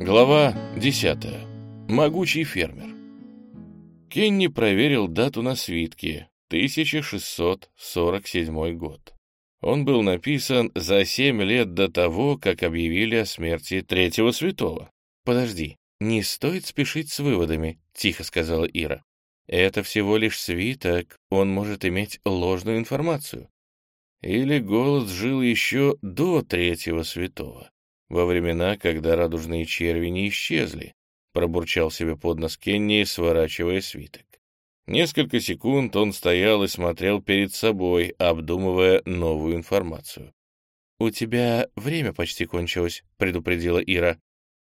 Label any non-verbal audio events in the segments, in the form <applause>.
Глава 10. Могучий фермер. Кенни проверил дату на свитке. 1647 год. Он был написан за семь лет до того, как объявили о смерти третьего святого. «Подожди, не стоит спешить с выводами», — тихо сказала Ира. «Это всего лишь свиток, он может иметь ложную информацию». Или голод жил еще до третьего святого, во времена, когда радужные черви не исчезли, пробурчал себе под нос Кенни, сворачивая свиток. Несколько секунд он стоял и смотрел перед собой, обдумывая новую информацию. «У тебя время почти кончилось», — предупредила Ира.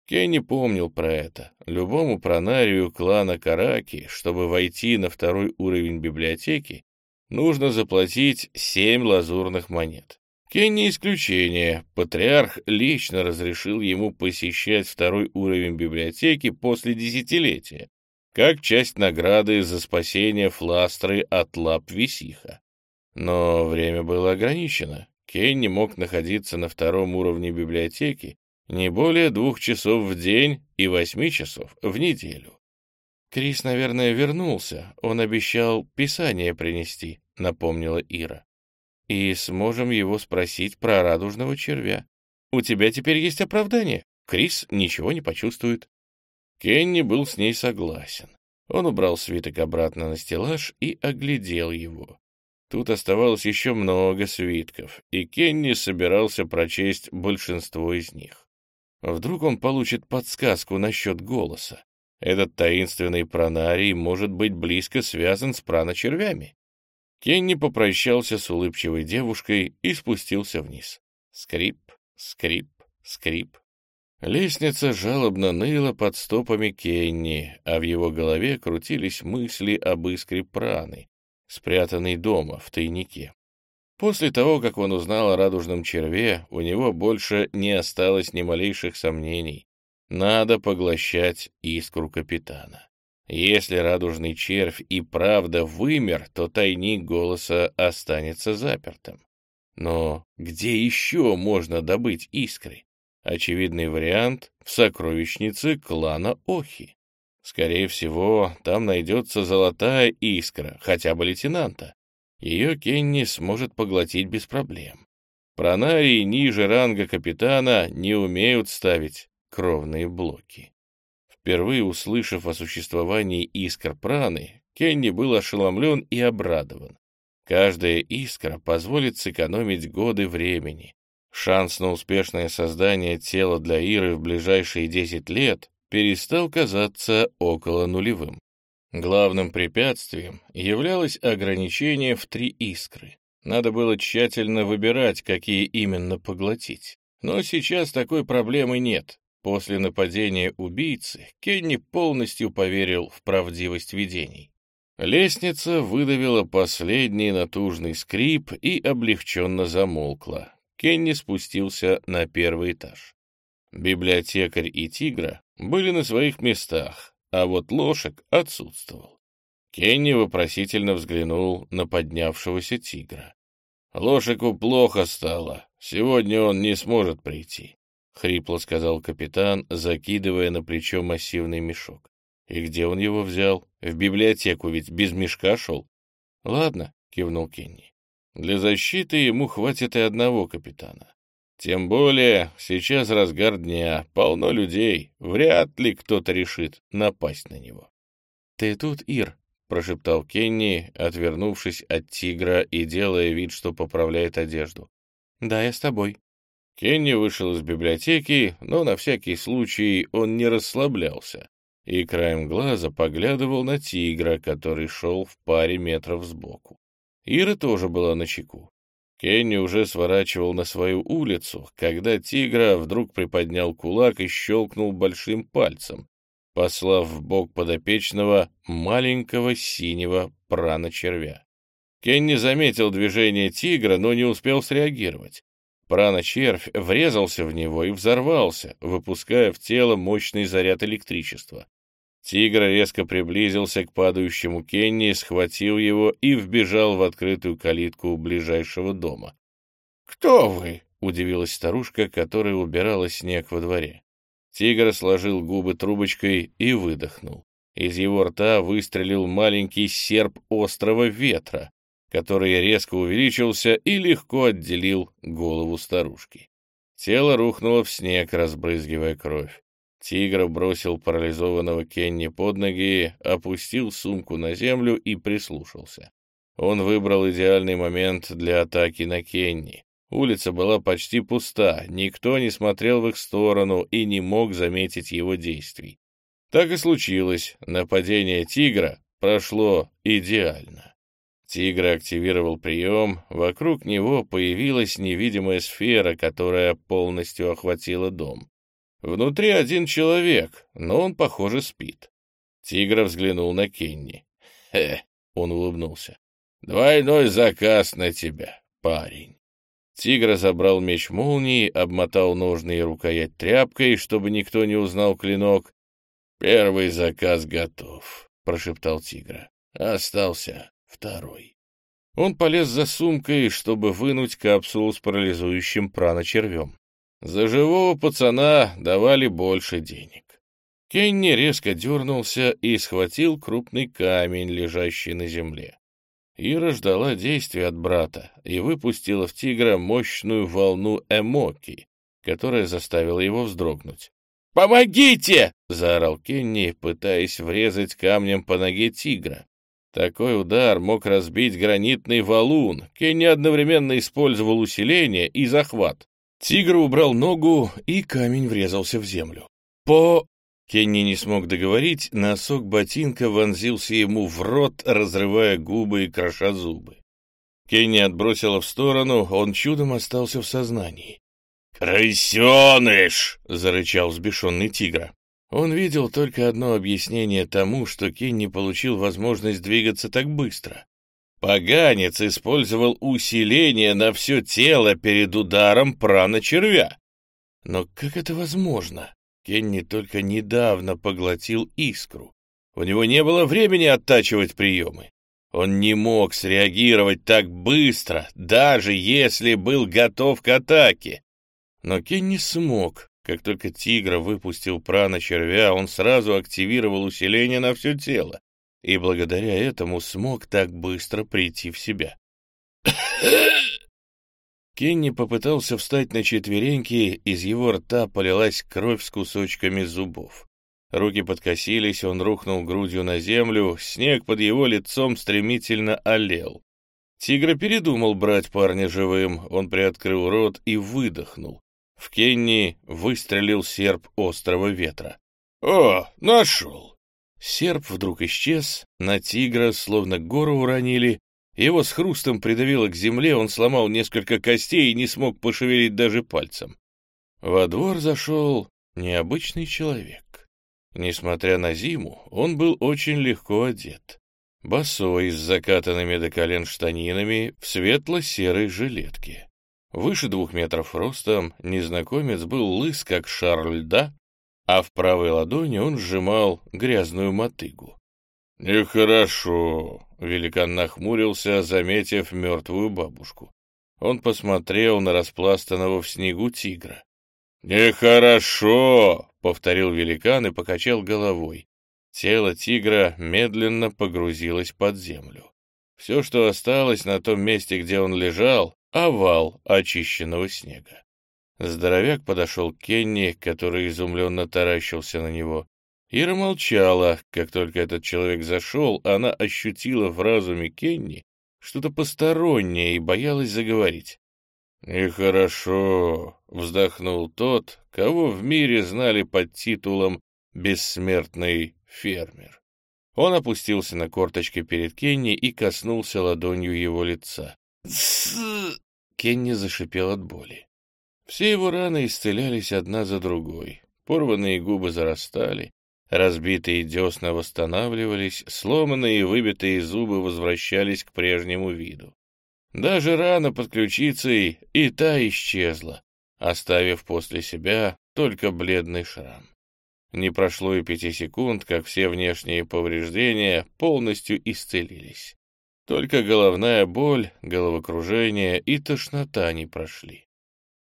Кенни помнил про это. Любому пронарию клана Караки, чтобы войти на второй уровень библиотеки, нужно заплатить семь лазурных монет. Кенни исключение. Патриарх лично разрешил ему посещать второй уровень библиотеки после десятилетия, как часть награды за спасение фластры от лап Висиха. Но время было ограничено. Кенни мог находиться на втором уровне библиотеки не более двух часов в день и восьми часов в неделю. Крис, наверное, вернулся. Он обещал писание принести. — напомнила Ира. «И сможем его спросить про радужного червя. У тебя теперь есть оправдание. Крис ничего не почувствует». Кенни был с ней согласен. Он убрал свиток обратно на стеллаж и оглядел его. Тут оставалось еще много свитков, и Кенни собирался прочесть большинство из них. Вдруг он получит подсказку насчет голоса. Этот таинственный пронарий может быть близко связан с праночервями. Кенни попрощался с улыбчивой девушкой и спустился вниз. Скрип, скрип, скрип. Лестница жалобно ныла под стопами Кенни, а в его голове крутились мысли об искре праны, спрятанной дома, в тайнике. После того, как он узнал о радужном черве, у него больше не осталось ни малейших сомнений. Надо поглощать искру капитана. Если радужный червь и правда вымер, то тайник голоса останется запертым. Но где еще можно добыть искры? Очевидный вариант — в сокровищнице клана Охи. Скорее всего, там найдется золотая искра, хотя бы лейтенанта. Ее Кенни сможет поглотить без проблем. Пронарии ниже ранга капитана не умеют ставить кровные блоки. Впервые услышав о существовании искр праны, Кенни был ошеломлен и обрадован. Каждая искра позволит сэкономить годы времени. Шанс на успешное создание тела для Иры в ближайшие 10 лет перестал казаться около нулевым. Главным препятствием являлось ограничение в три искры. Надо было тщательно выбирать, какие именно поглотить. Но сейчас такой проблемы нет. После нападения убийцы Кенни полностью поверил в правдивость видений. Лестница выдавила последний натужный скрип и облегченно замолкла. Кенни спустился на первый этаж. Библиотекарь и тигра были на своих местах, а вот лошек отсутствовал. Кенни вопросительно взглянул на поднявшегося тигра. Лошику плохо стало, сегодня он не сможет прийти. — хрипло сказал капитан, закидывая на плечо массивный мешок. «И где он его взял? В библиотеку ведь без мешка шел?» «Ладно», — кивнул Кенни. «Для защиты ему хватит и одного капитана. Тем более сейчас разгар дня, полно людей, вряд ли кто-то решит напасть на него». «Ты тут, Ир?» — прошептал Кенни, отвернувшись от тигра и делая вид, что поправляет одежду. «Да, я с тобой», Кенни вышел из библиотеки, но на всякий случай он не расслаблялся и краем глаза поглядывал на тигра, который шел в паре метров сбоку. Ира тоже была на чеку. Кенни уже сворачивал на свою улицу, когда тигра вдруг приподнял кулак и щелкнул большим пальцем, послав в бок подопечного маленького синего прана-червя. Кенни заметил движение тигра, но не успел среагировать. Прана-червь врезался в него и взорвался, выпуская в тело мощный заряд электричества. Тигр резко приблизился к падающему Кенни, схватил его и вбежал в открытую калитку ближайшего дома. «Кто вы?» — удивилась старушка, которая убирала снег во дворе. Тигр сложил губы трубочкой и выдохнул. Из его рта выстрелил маленький серп острого ветра, который резко увеличился и легко отделил голову старушки. Тело рухнуло в снег, разбрызгивая кровь. Тигр бросил парализованного Кенни под ноги, опустил сумку на землю и прислушался. Он выбрал идеальный момент для атаки на Кенни. Улица была почти пуста, никто не смотрел в их сторону и не мог заметить его действий. Так и случилось, нападение тигра прошло идеально. Тигр активировал прием, вокруг него появилась невидимая сфера, которая полностью охватила дом. Внутри один человек, но он, похоже, спит. Тигр взглянул на Кенни. «Хе!» — он улыбнулся. «Двойной заказ на тебя, парень». Тигр забрал меч молнии, обмотал ножны и рукоять тряпкой, чтобы никто не узнал клинок. «Первый заказ готов», — прошептал тигра. «Остался второй». Он полез за сумкой, чтобы вынуть капсулу с парализующим праночервем. За живого пацана давали больше денег. Кенни резко дернулся и схватил крупный камень, лежащий на земле. Ира ждала действия от брата и выпустила в тигра мощную волну эмоки, которая заставила его вздрогнуть. «Помогите!» — заорал Кенни, пытаясь врезать камнем по ноге тигра. Такой удар мог разбить гранитный валун. Кенни одновременно использовал усиление и захват. Тигр убрал ногу, и камень врезался в землю. «По...» Кенни не смог договорить, носок ботинка вонзился ему в рот, разрывая губы и кроша зубы. Кенни отбросила в сторону, он чудом остался в сознании. «Крысеныш!» — зарычал взбешенный тигр. Он видел только одно объяснение тому, что Кенни получил возможность двигаться так быстро. Поганец использовал усиление на все тело перед ударом прана червя. Но как это возможно? Кенни только недавно поглотил искру. У него не было времени оттачивать приемы. Он не мог среагировать так быстро, даже если был готов к атаке. Но Кенни смог. Как только тигра выпустил прана червя, он сразу активировал усиление на все тело, и благодаря этому смог так быстро прийти в себя. <coughs> Кенни попытался встать на четвереньки, из его рта полилась кровь с кусочками зубов. Руки подкосились, он рухнул грудью на землю, снег под его лицом стремительно олел. Тигр передумал брать парня живым, он приоткрыл рот и выдохнул. В Кенни выстрелил серп острого ветра. «О, нашел!» Серп вдруг исчез, на тигра словно гору уронили, его с хрустом придавило к земле, он сломал несколько костей и не смог пошевелить даже пальцем. Во двор зашел необычный человек. Несмотря на зиму, он был очень легко одет. Босой, с закатанными до колен штанинами, в светло-серой жилетке. Выше двух метров ростом, незнакомец был лыс, как шар льда, а в правой ладони он сжимал грязную мотыгу. «Нехорошо», — великан нахмурился, заметив мертвую бабушку. Он посмотрел на распластанного в снегу тигра. «Нехорошо», — повторил великан и покачал головой. Тело тигра медленно погрузилось под землю. Все, что осталось на том месте, где он лежал, — овал очищенного снега. Здоровяк подошел к Кенни, который изумленно таращился на него. Ира молчала. Как только этот человек зашел, она ощутила в разуме Кенни что-то постороннее и боялась заговорить. «Нехорошо», — вздохнул тот, кого в мире знали под титулом «бессмертный фермер». Он опустился на корточки перед Кенни и коснулся ладонью его лица. Кенни зашипел от боли. Все его раны исцелялись одна за другой. Порванные губы зарастали, Разбитые десна восстанавливались, сломанные и выбитые зубы возвращались к прежнему виду. Даже рана под ключицей и та исчезла, оставив после себя только бледный шрам. Не прошло и пяти секунд, как все внешние повреждения полностью исцелились. Только головная боль, головокружение и тошнота не прошли.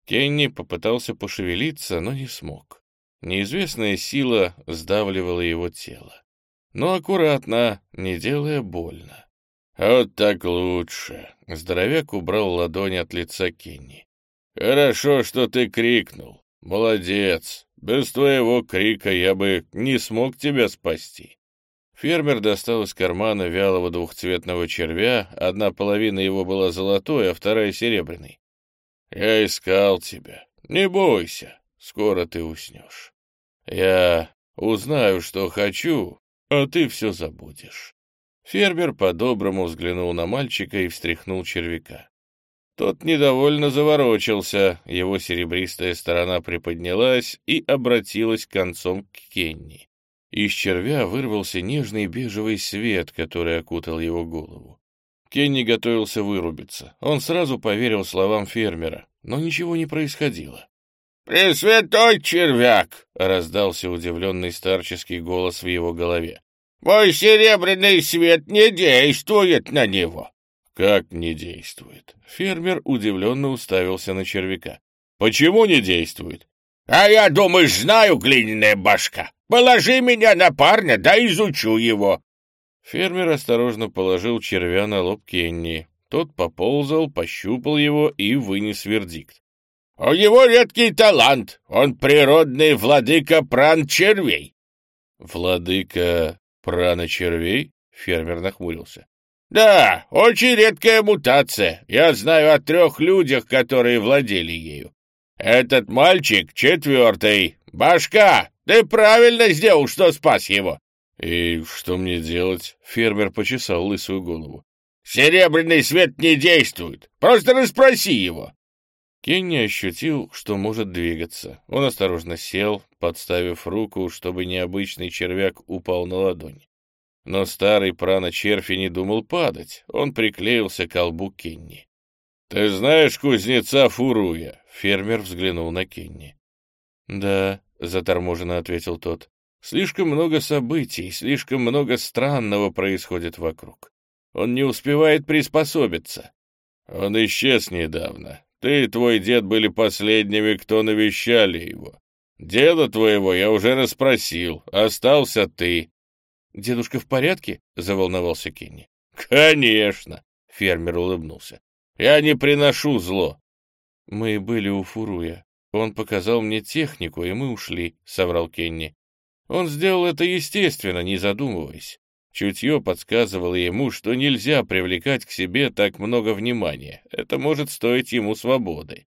Кенни попытался пошевелиться, но не смог. Неизвестная сила сдавливала его тело. Но аккуратно, не делая больно. «Вот так лучше!» — здоровяк убрал ладонь от лица Кенни. «Хорошо, что ты крикнул. Молодец. Без твоего крика я бы не смог тебя спасти». Фермер достал из кармана вялого двухцветного червя, одна половина его была золотой, а вторая — серебряной. «Я искал тебя. Не бойся, скоро ты уснешь. Я узнаю, что хочу, а ты все забудешь». Фермер по-доброму взглянул на мальчика и встряхнул червяка. Тот недовольно заворочился, его серебристая сторона приподнялась и обратилась концом к Кенни. Из червя вырвался нежный бежевый свет, который окутал его голову. Кенни готовился вырубиться. Он сразу поверил словам фермера, но ничего не происходило. «Пресвятой червяк!» — раздался удивленный старческий голос в его голове. «Мой серебряный свет не действует на него!» «Как не действует?» Фермер удивленно уставился на червяка. «Почему не действует?» «А я, думаешь, знаю, глиняная башка. Положи меня на парня, да изучу его». Фермер осторожно положил червя на лоб Кенни. Тот поползал, пощупал его и вынес вердикт. «У него редкий талант. Он природный владыка пран-червей». «Владыка прана-червей?» — фермер нахмурился. «Да, очень редкая мутация. Я знаю о трех людях, которые владели ею. Этот мальчик четвертый. Башка, ты правильно сделал, что спас его». «И что мне делать?» — фермер почесал лысую голову. «Серебряный свет не действует. Просто расспроси его». Кенни ощутил, что может двигаться. Он осторожно сел, подставив руку, чтобы необычный червяк упал на ладонь. Но старый прана-червь не думал падать. Он приклеился к колбу Кенни. «Ты знаешь кузнеца Фуруя?» — фермер взглянул на Кенни. «Да», — заторможенно ответил тот. «Слишком много событий, слишком много странного происходит вокруг. Он не успевает приспособиться». «Он исчез недавно. Ты и твой дед были последними, кто навещали его. Деда твоего я уже расспросил, остался ты. «Дедушка в порядке?» — заволновался Кенни. «Конечно!» — фермер улыбнулся. «Я не приношу зло». «Мы были у Фуруя. Он показал мне технику, и мы ушли», — соврал Кенни. «Он сделал это естественно, не задумываясь. Чутье подсказывало ему, что нельзя привлекать к себе так много внимания. Это может стоить ему свободы.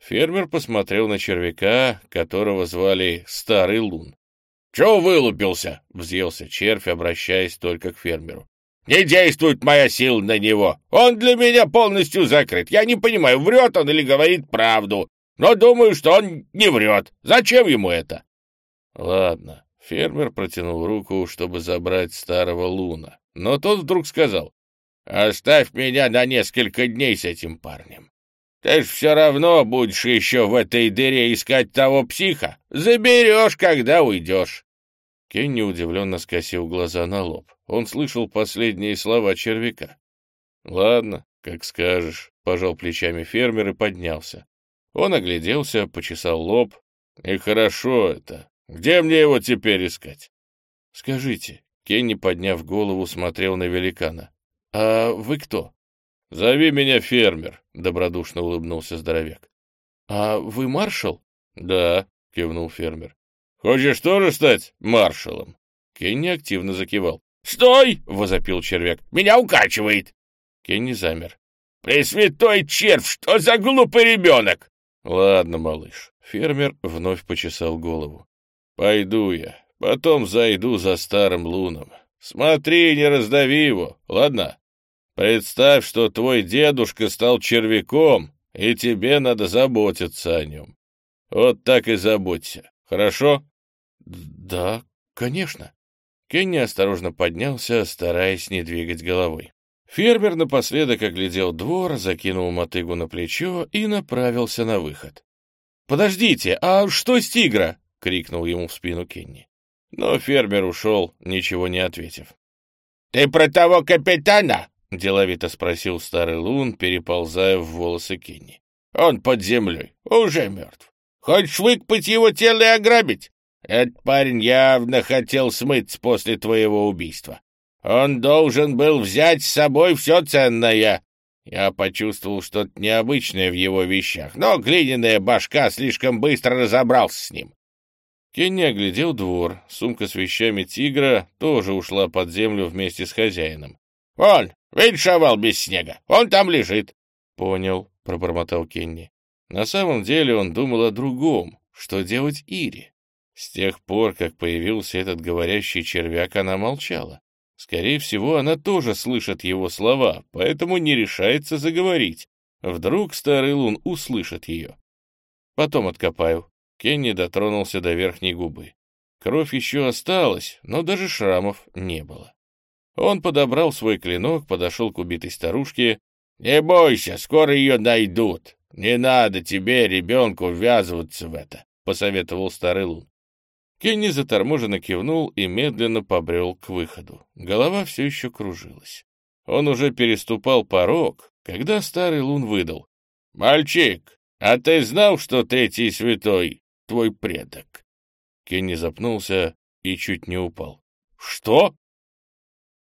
Фермер посмотрел на червяка, которого звали Старый Лун. «Чего вылупился?» — взъелся червь, обращаясь только к фермеру. «Не действует моя сила на него. Он для меня полностью закрыт. Я не понимаю, врет он или говорит правду. Но думаю, что он не врет. Зачем ему это?» «Ладно». Фермер протянул руку, чтобы забрать старого Луна. Но тот вдруг сказал, «Оставь меня на несколько дней с этим парнем. Ты ж все равно будешь еще в этой дыре искать того психа. Заберешь, когда уйдешь. Кенни удивленно скосил глаза на лоб. Он слышал последние слова червяка. «Ладно, как скажешь», — пожал плечами фермер и поднялся. Он огляделся, почесал лоб. «И хорошо это. Где мне его теперь искать?» «Скажите», — Кенни, подняв голову, смотрел на великана. «А вы кто?» «Зови меня фермер», — добродушно улыбнулся здоровяк. «А вы маршал?» «Да», — кивнул фермер. «Хочешь тоже стать маршалом?» Кенни активно закивал. «Стой!» — возопил червяк. «Меня укачивает!» Кенни замер. «Пресвятой червь, что за глупый ребенок!» «Ладно, малыш». Фермер вновь почесал голову. «Пойду я. Потом зайду за старым луном. Смотри, не раздави его, ладно?» Представь, что твой дедушка стал червяком, и тебе надо заботиться о нем. Вот так и заботься, хорошо? Да, конечно. Кенни осторожно поднялся, стараясь не двигать головой. Фермер напоследок оглядел двор, закинул мотыгу на плечо и направился на выход. «Подождите, а что с тигра?» — крикнул ему в спину Кенни. Но фермер ушел, ничего не ответив. «Ты про того капитана?» — деловито спросил старый лун, переползая в волосы Кенни. «Он под землей, уже мертв. Хочешь выкопать его тело и ограбить? Этот парень явно хотел смыться после твоего убийства. Он должен был взять с собой все ценное. Я почувствовал что-то необычное в его вещах, но глиняная башка слишком быстро разобрался с ним. Кенни оглядел двор. Сумка с вещами тигра тоже ушла под землю вместе с хозяином. — Вон, видишь овал без снега? Он там лежит. — Понял, — пробормотал Кенни. На самом деле он думал о другом. Что делать Ире? С тех пор, как появился этот говорящий червяк, она молчала. Скорее всего, она тоже слышит его слова, поэтому не решается заговорить. Вдруг старый лун услышит ее. Потом откопаю. Кенни дотронулся до верхней губы. Кровь еще осталась, но даже шрамов не было. Он подобрал свой клинок, подошел к убитой старушке. «Не бойся, скоро ее найдут. Не надо тебе, ребенку, ввязываться в это», — посоветовал старый лун. Кенни заторможенно кивнул и медленно побрел к выходу. Голова все еще кружилась. Он уже переступал порог, когда старый лун выдал. «Мальчик, а ты знал, что Третий Святой — твой предок?» Кенни запнулся и чуть не упал. «Что?»